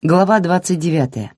Глава 29.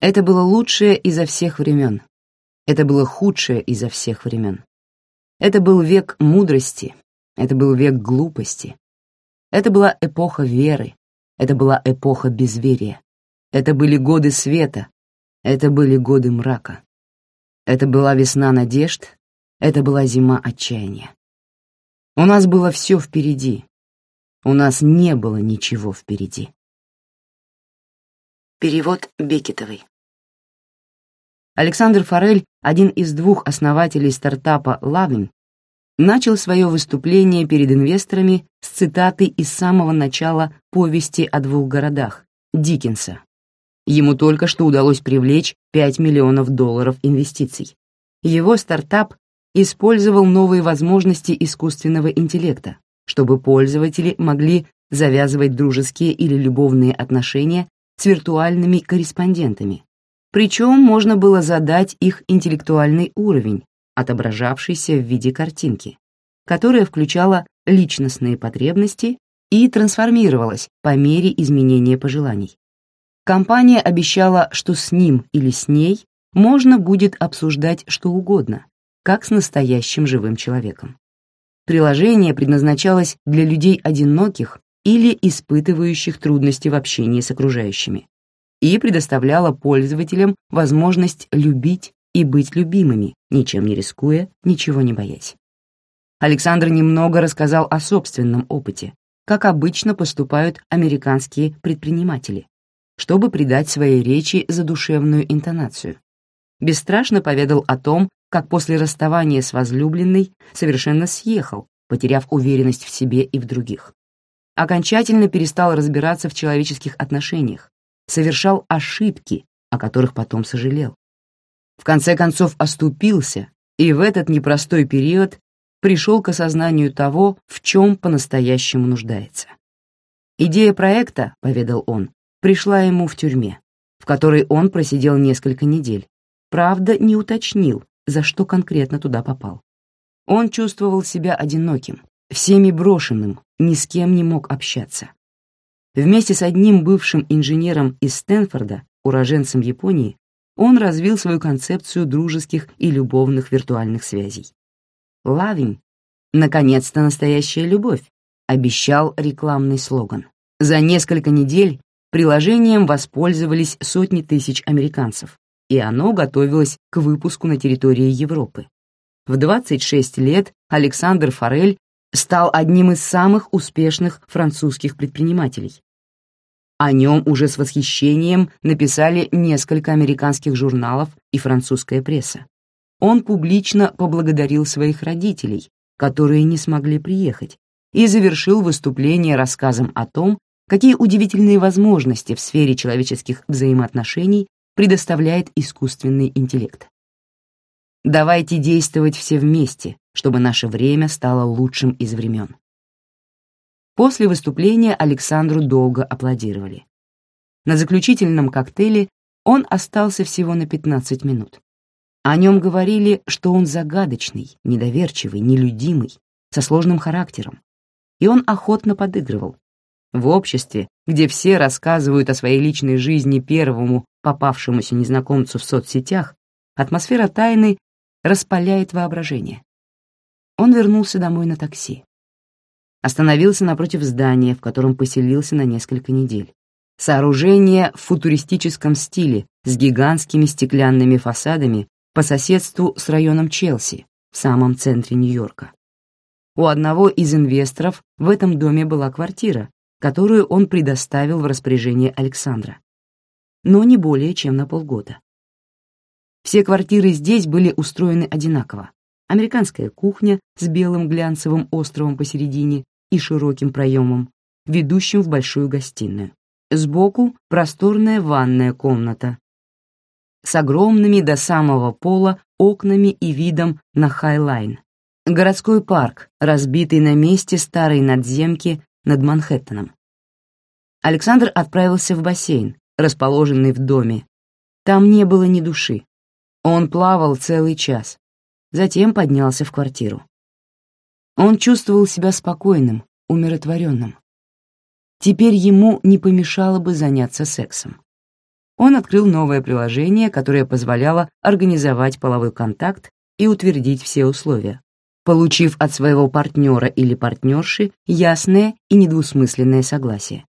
Это было лучшее изо всех времен. Это было худшее изо всех времен. Это был век мудрости, это был век глупости. Это была эпоха веры, это была эпоха безверия. Это были годы света, это были годы мрака. Это была весна надежд, это была зима отчаяния. У нас было все впереди. У нас не было ничего впереди. Перевод Бекетовой. Александр Форель, один из двух основателей стартапа Loving, начал свое выступление перед инвесторами с цитаты из самого начала повести о двух городах Диккенса. Ему только что удалось привлечь 5 миллионов долларов инвестиций. Его стартап использовал новые возможности искусственного интеллекта, чтобы пользователи могли завязывать дружеские или любовные отношения с виртуальными корреспондентами. Причем можно было задать их интеллектуальный уровень, отображавшийся в виде картинки, которая включала личностные потребности и трансформировалась по мере изменения пожеланий. Компания обещала, что с ним или с ней можно будет обсуждать что угодно, как с настоящим живым человеком. Приложение предназначалось для людей одиноких или испытывающих трудности в общении с окружающими и предоставляло пользователям возможность любить и быть любимыми, ничем не рискуя, ничего не боясь. Александр немного рассказал о собственном опыте, как обычно поступают американские предприниматели, чтобы придать своей речи задушевную интонацию. Бесстрашно поведал о том, как после расставания с возлюбленной совершенно съехал, потеряв уверенность в себе и в других. Окончательно перестал разбираться в человеческих отношениях, совершал ошибки, о которых потом сожалел в конце концов оступился и в этот непростой период пришел к осознанию того, в чем по-настоящему нуждается. Идея проекта, поведал он, пришла ему в тюрьме, в которой он просидел несколько недель. Правда, не уточнил, за что конкретно туда попал. Он чувствовал себя одиноким, всеми брошенным, ни с кем не мог общаться. Вместе с одним бывшим инженером из Стэнфорда, уроженцем Японии, он развил свою концепцию дружеских и любовных виртуальных связей. «Лавинг» — наконец-то настоящая любовь, обещал рекламный слоган. За несколько недель приложением воспользовались сотни тысяч американцев, и оно готовилось к выпуску на территории Европы. В 26 лет Александр Форель стал одним из самых успешных французских предпринимателей, о нем уже с восхищением написали несколько американских журналов и французская пресса. Он публично поблагодарил своих родителей, которые не смогли приехать, и завершил выступление рассказом о том, какие удивительные возможности в сфере человеческих взаимоотношений предоставляет искусственный интеллект. Давайте действовать все вместе, чтобы наше время стало лучшим из времен. После выступления Александру долго аплодировали. На заключительном коктейле он остался всего на 15 минут. О нем говорили, что он загадочный, недоверчивый, нелюдимый, со сложным характером. И он охотно подыгрывал. В обществе, где все рассказывают о своей личной жизни первому попавшемуся незнакомцу в соцсетях, атмосфера тайны распаляет воображение. Он вернулся домой на такси остановился напротив здания, в котором поселился на несколько недель. Сооружение в футуристическом стиле с гигантскими стеклянными фасадами по соседству с районом Челси в самом центре Нью-Йорка. У одного из инвесторов в этом доме была квартира, которую он предоставил в распоряжение Александра. Но не более чем на полгода. Все квартиры здесь были устроены одинаково американская кухня с белым глянцевым островом посередине и широким проемом, ведущим в большую гостиную. Сбоку просторная ванная комната с огромными до самого пола окнами и видом на Хайлайн. Городской парк, разбитый на месте старой надземки над Манхэттеном. Александр отправился в бассейн, расположенный в доме, Там не было ни души. Он плавал целый час, затем поднялся в квартиру. Он чувствовал себя спокойным, умиротворенным. Теперь ему не помешало бы заняться сексом. Он открыл новое приложение, которое позволяло организовать половой контакт и утвердить все условия, получив от своего партнера или партнерши ясное и недвусмысленное согласие.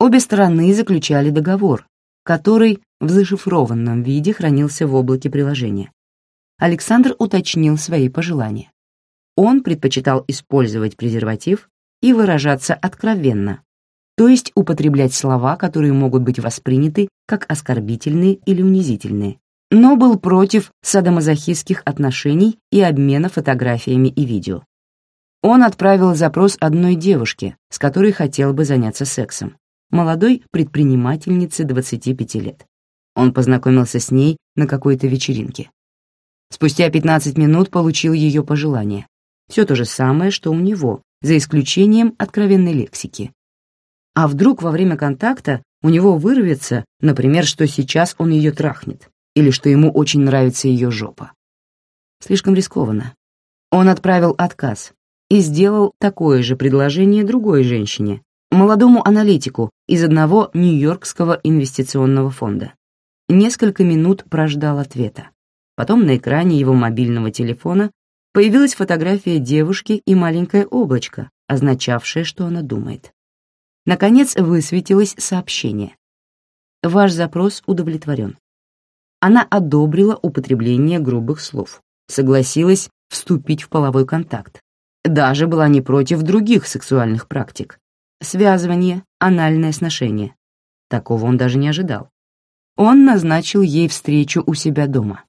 Обе стороны заключали договор, который в зашифрованном виде хранился в облаке приложения. Александр уточнил свои пожелания. Он предпочитал использовать презерватив и выражаться откровенно, то есть употреблять слова, которые могут быть восприняты как оскорбительные или унизительные, но был против садомазохистских отношений и обмена фотографиями и видео. Он отправил запрос одной девушке, с которой хотел бы заняться сексом, молодой предпринимательнице 25 лет. Он познакомился с ней на какой-то вечеринке. Спустя 15 минут получил ее пожелание. Все то же самое, что у него, за исключением откровенной лексики. А вдруг во время контакта у него вырвется, например, что сейчас он ее трахнет, или что ему очень нравится ее жопа. Слишком рискованно. Он отправил отказ и сделал такое же предложение другой женщине, молодому аналитику из одного Нью-Йоркского инвестиционного фонда. Несколько минут прождал ответа. Потом на экране его мобильного телефона появилась фотография девушки и маленькое облачко, означавшее, что она думает. Наконец высветилось сообщение. Ваш запрос удовлетворен. Она одобрила употребление грубых слов, согласилась вступить в половой контакт, даже была не против других сексуальных практик. Связывание, анальное сношение. Такого он даже не ожидал. Он назначил ей встречу у себя дома.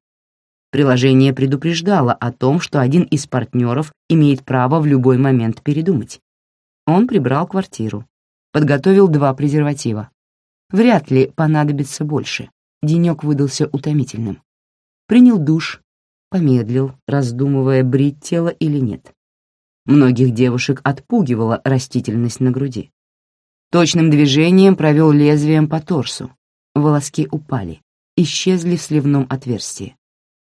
Приложение предупреждало о том, что один из партнеров имеет право в любой момент передумать. Он прибрал квартиру, подготовил два презерватива. Вряд ли понадобится больше. Денек выдался утомительным. Принял душ, помедлил, раздумывая, брить тело или нет. Многих девушек отпугивала растительность на груди. Точным движением провел лезвием по торсу. Волоски упали, исчезли в сливном отверстии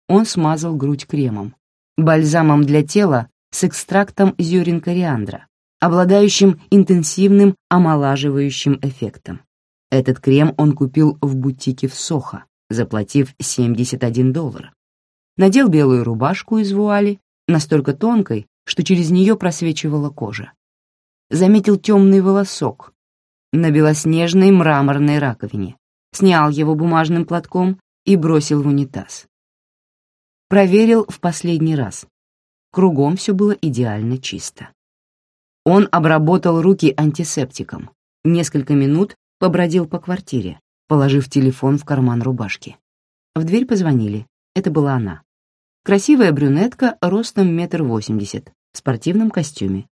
он смазал грудь кремом, бальзамом для тела с экстрактом зерен кориандра, обладающим интенсивным омолаживающим эффектом. Этот крем он купил в бутике в Сохо, заплатив 71 доллар. Надел белую рубашку из вуали, настолько тонкой, что через нее просвечивала кожа. Заметил темный волосок на белоснежной мраморной раковине, снял его бумажным платком и бросил в унитаз. Проверил в последний раз. Кругом все было идеально чисто. Он обработал руки антисептиком. Несколько минут побродил по квартире, положив телефон в карман рубашки. В дверь позвонили. Это была она. Красивая брюнетка ростом метр восемьдесят, в спортивном костюме.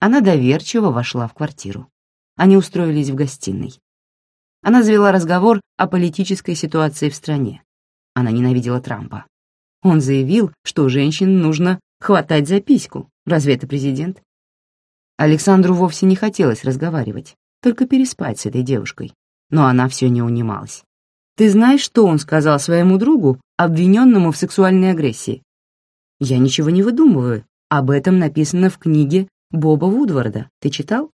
Она доверчиво вошла в квартиру. Они устроились в гостиной. Она завела разговор о политической ситуации в стране. Она ненавидела Трампа. Он заявил, что женщин нужно хватать за письку. Разве это президент? Александру вовсе не хотелось разговаривать, только переспать с этой девушкой. Но она все не унималась. «Ты знаешь, что он сказал своему другу, обвиненному в сексуальной агрессии?» «Я ничего не выдумываю. Об этом написано в книге Боба Вудварда. Ты читал?»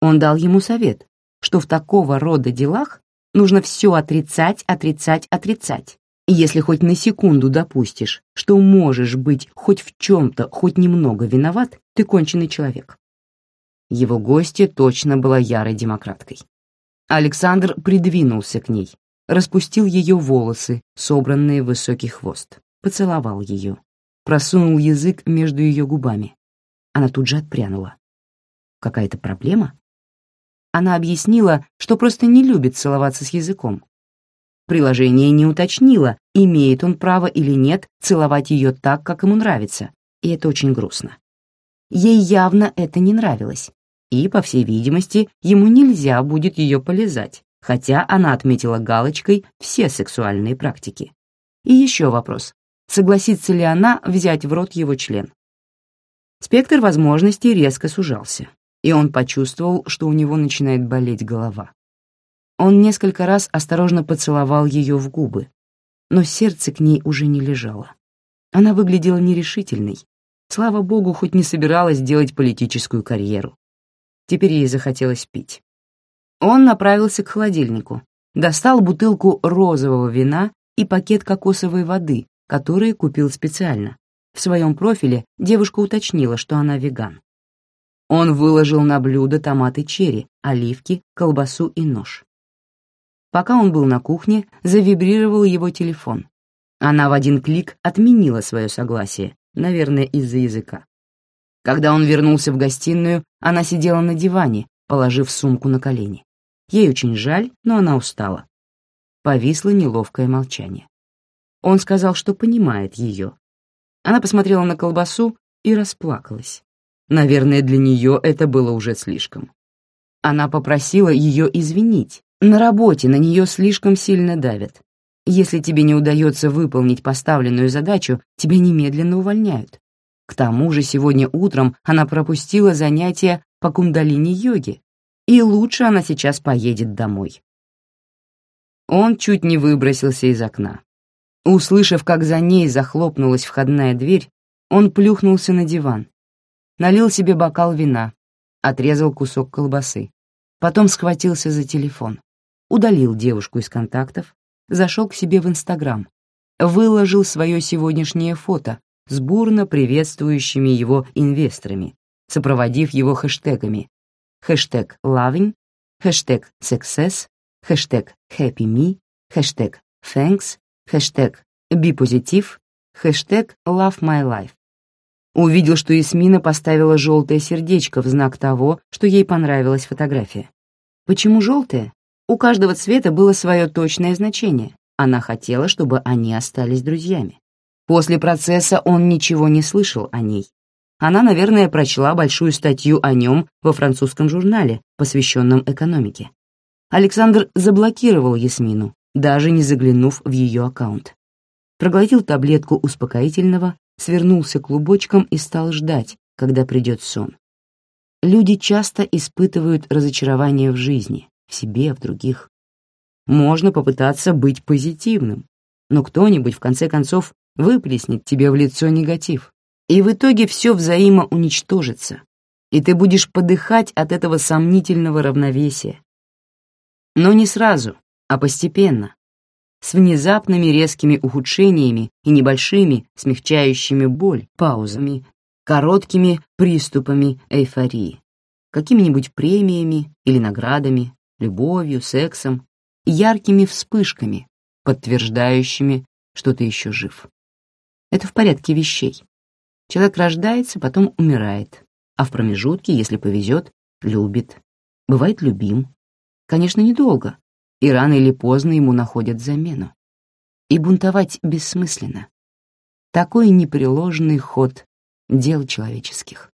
Он дал ему совет, что в такого рода делах нужно все отрицать, отрицать, отрицать, и если хоть на секунду допустишь, что можешь быть хоть в чем-то, хоть немного виноват, ты конченый человек. Его гостья точно была ярой демократкой. Александр придвинулся к ней, распустил ее волосы, собранные в высокий хвост, поцеловал ее, просунул язык между ее губами. Она тут же отпрянула. Какая-то проблема? Она объяснила, что просто не любит целоваться с языком, Приложение не уточнило, имеет он право или нет целовать ее так, как ему нравится, и это очень грустно. Ей явно это не нравилось, и, по всей видимости, ему нельзя будет ее полезать, хотя она отметила галочкой все сексуальные практики. И еще вопрос, согласится ли она взять в рот его член. Спектр возможностей резко сужался, и он почувствовал, что у него начинает болеть голова. Он несколько раз осторожно поцеловал ее в губы, но сердце к ней уже не лежало. Она выглядела нерешительной. Слава богу, хоть не собиралась делать политическую карьеру. Теперь ей захотелось пить. Он направился к холодильнику, достал бутылку розового вина и пакет кокосовой воды, которые купил специально. В своем профиле девушка уточнила, что она веган. Он выложил на блюдо томаты черри, оливки, колбасу и нож. Пока он был на кухне, завибрировал его телефон. Она в один клик отменила свое согласие, наверное, из-за языка. Когда он вернулся в гостиную, она сидела на диване, положив сумку на колени. Ей очень жаль, но она устала. Повисло неловкое молчание. Он сказал, что понимает ее. Она посмотрела на колбасу и расплакалась. Наверное, для нее это было уже слишком. Она попросила ее извинить. На работе на нее слишком сильно давят. Если тебе не удается выполнить поставленную задачу, тебя немедленно увольняют. К тому же сегодня утром она пропустила занятия по кундалини-йоге, и лучше она сейчас поедет домой. Он чуть не выбросился из окна. Услышав, как за ней захлопнулась входная дверь, он плюхнулся на диван, налил себе бокал вина, отрезал кусок колбасы, потом схватился за телефон, удалил девушку из контактов, зашел к себе в Инстаграм, выложил свое сегодняшнее фото с бурно приветствующими его инвесторами, сопроводив его хэштегами хэштег loving, хэштег success, хэштег happy me, хэштег thanks, хэштег «Бипозитив», хэштег «Love my life». Увидел, что Ясмина поставила желтое сердечко в знак того, что ей понравилась фотография. Почему желтое? У каждого цвета было свое точное значение. Она хотела, чтобы они остались друзьями. После процесса он ничего не слышал о ней. Она, наверное, прочла большую статью о нем во французском журнале, посвященном экономике. Александр заблокировал Ясмину, даже не заглянув в ее аккаунт. Проглотил таблетку успокоительного, свернулся клубочком и стал ждать, когда придет сон. Люди часто испытывают разочарование в жизни, в себе, в других. Можно попытаться быть позитивным, но кто-нибудь, в конце концов, выплеснет тебе в лицо негатив, и в итоге все взаимоуничтожится, и ты будешь подыхать от этого сомнительного равновесия. Но не сразу, а постепенно, с внезапными резкими ухудшениями и небольшими, смягчающими боль, паузами, короткими приступами эйфории, какими-нибудь премиями или наградами, любовью, сексом, яркими вспышками, подтверждающими, что ты еще жив. Это в порядке вещей. Человек рождается, потом умирает, а в промежутке, если повезет, любит, бывает любим. Конечно, недолго, и рано или поздно ему находят замену. И бунтовать бессмысленно. Такой непреложный ход дел человеческих.